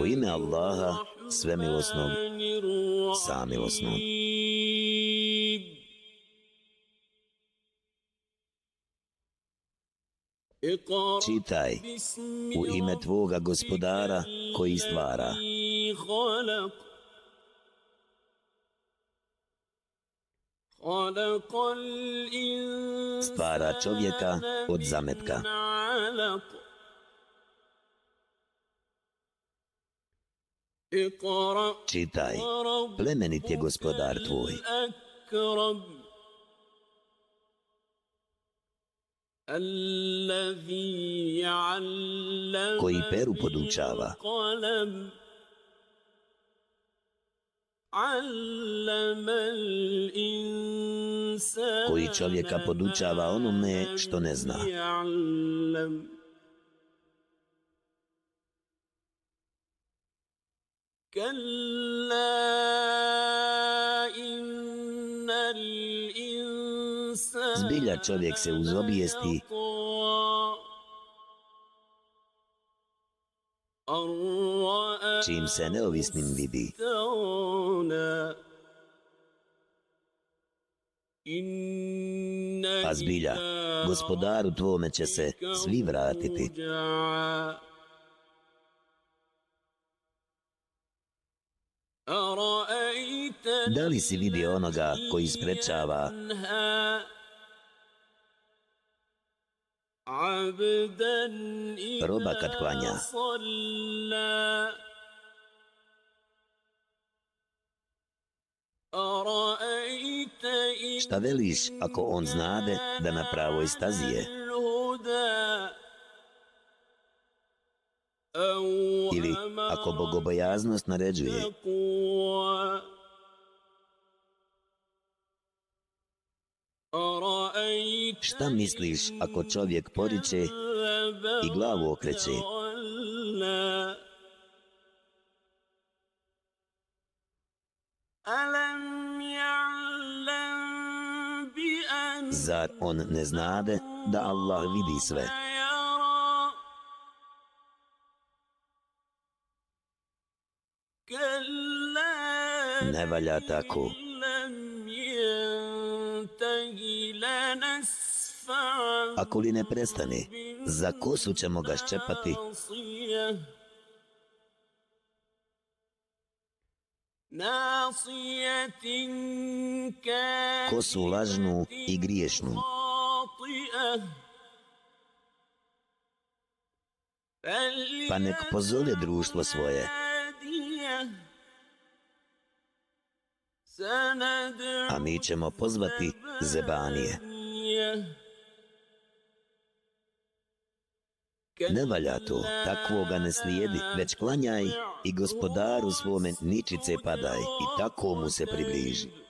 U ime Allaha, svemilosnog, samilosnog. Čitaj u ime Tvoga gospodara koji stvara. Stvara čovjeka od zametka. Čitaj, plemenit je gospodar tvoj. Koji peru podučava. Koji čovjeka podučava onome što ne zna. Zbilja čovjek se uz obijesti čim se neovisnim vidi. A zbilja, gospodaru tvome će se svi vratiti. Da li si vidio onoga koji sprečava roba kad klanja? Šta veliš ako on znade da na pravoj stazi je? Ili ako bogobojaznost naređuje? Šta misliš ako čovjek poriče i glavu okreće? Zar on ne znade da Allah vidi sve? Ne valja tako. Ako li ne prestane, za kosu ćemo ga ščepati? Kosu lažnu i griješnu. Pa nek pozove društvo svoje. A mi ćemo pozvati zebanije. Ne valja to, takvoga ne slijedi, već klanjaj i gospodaru svome ničice padaj i tako mu se približi.